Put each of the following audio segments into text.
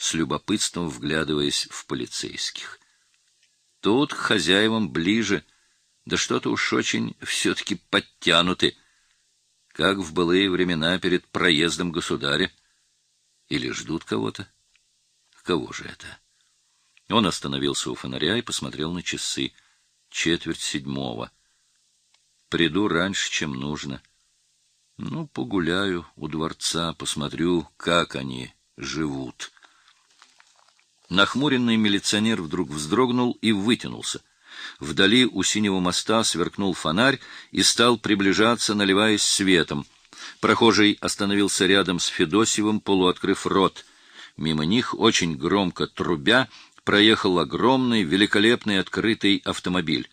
с любопытством вглядываясь в полицейских. Тут к хозяевам ближе, да что-то уж очень все-таки подтянуты, как в былые времена перед проездом государя. Или ждут кого-то? Кого же это? Он остановился у фонаря и посмотрел на часы. Четверть седьмого. Приду раньше, чем нужно. Ну, погуляю у дворца, посмотрю, как они живут. Нахмуренный милиционер вдруг вздрогнул и вытянулся. Вдали у синего моста сверкнул фонарь и стал приближаться, наливаясь светом. Прохожий остановился рядом с Федосевым, полуоткрыв рот. Мимо них, очень громко трубя, проехал огромный, великолепный открытый автомобиль.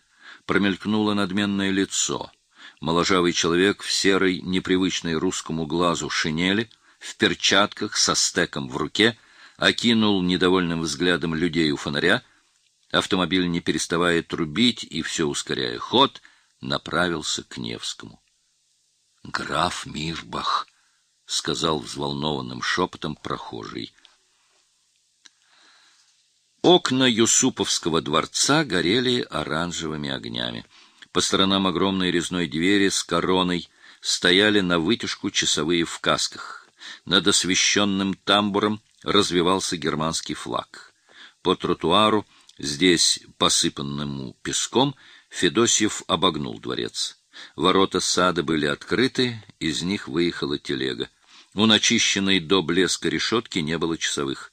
Промелькнуло надменное лицо. Моложавый человек в серой, непривычной русскому глазу шинели, в перчатках со стеком в руке — окинул недовольным взглядом людей у фонаря, автомобиль, не переставая трубить и все ускоряя ход, направился к Невскому. — Граф Мирбах, — сказал взволнованным шепотом прохожий. Окна Юсуповского дворца горели оранжевыми огнями. По сторонам огромной резной двери с короной стояли на вытяжку часовые в касках. Над освещенным тамбуром развивался германский флаг. По тротуару, здесь посыпанному песком, Федосьев обогнул дворец. Ворота сада были открыты, из них выехала телега. У начищенной до блеска решетки не было часовых.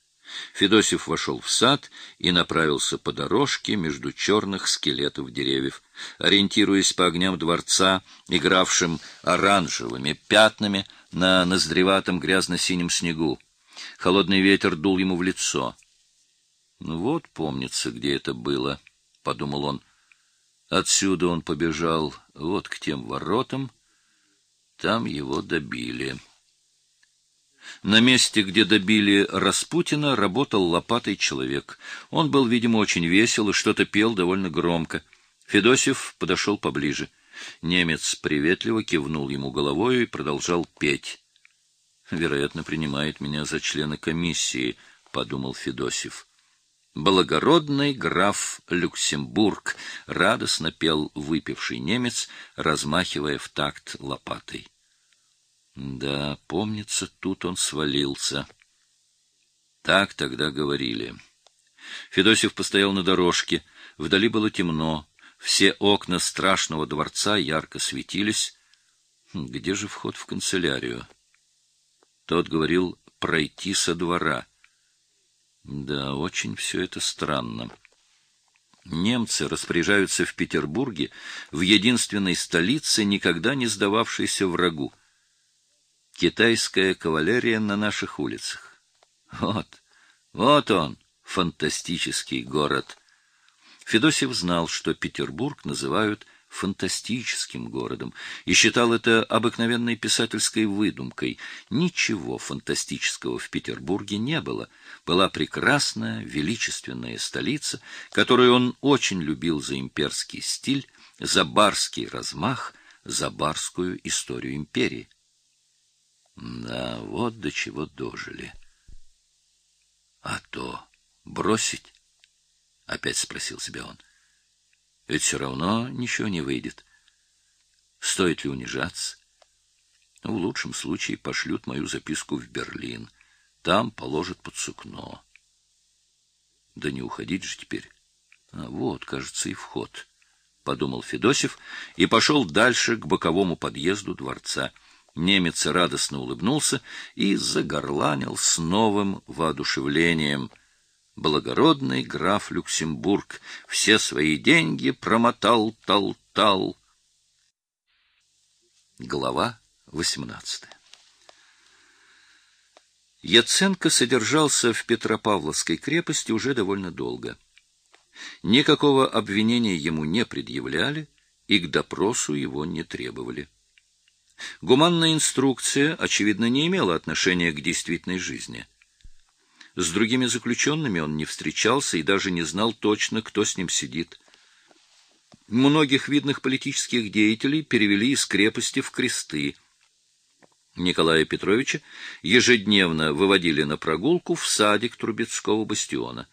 Федосев вошел в сад и направился по дорожке между черных скелетов деревьев. Ориентируясь по огням дворца, игравшим оранжевыми пятнами на ноздреватом грязно-синем снегу, Холодный ветер дул ему в лицо. «Ну вот, помнится, где это было», — подумал он. Отсюда он побежал вот к тем воротам. Там его добили. На месте, где добили Распутина, работал лопатой человек. Он был, видимо, очень весел и что-то пел довольно громко. Федосев подошел поближе. Немец приветливо кивнул ему головой и продолжал петь. Вероятно, принимает меня за члена комиссии, подумал Федосев. Благородный граф Люксембург радостно пел выпивший немец, размахивая в такт лопатой. Да, помнится, тут он свалился. Так тогда говорили. Федосев постоял на дорожке. Вдали было темно. Все окна страшного дворца ярко светились. Где же вход в канцелярию? Тот говорил пройти со двора. Да, очень все это странно. Немцы распоряжаются в Петербурге, в единственной столице, никогда не сдававшейся врагу. Китайская кавалерия на наших улицах. Вот, вот он, фантастический город. Федосев знал, что Петербург называют фантастическим городом и считал это обыкновенной писательской выдумкой. Ничего фантастического в Петербурге не было. Была прекрасная, величественная столица, которую он очень любил за имперский стиль, за барский размах, за барскую историю империи. Да, вот до чего дожили. А то бросить? Опять спросил себя он. Ведь все равно ничего не выйдет. Стоит ли унижаться? Ну, в лучшем случае пошлют мою записку в Берлин. Там положат под сукно. Да не уходить же теперь. А вот, кажется, и вход, — подумал Федосев и пошел дальше к боковому подъезду дворца. Немец радостно улыбнулся и загорланил с новым воодушевлением — благородный граф Люксембург все свои деньги промотал, тал-тал. Глава 18 Яценко содержался в Петропавловской крепости уже довольно долго. Никакого обвинения ему не предъявляли и к допросу его не требовали. Гуманная инструкция, очевидно, не имела отношения к действительной жизни – с другими заключенными он не встречался и даже не знал точно, кто с ним сидит. Многих видных политических деятелей перевели из крепости в кресты. Николая Петровича ежедневно выводили на прогулку в садик Трубецкого бастиона.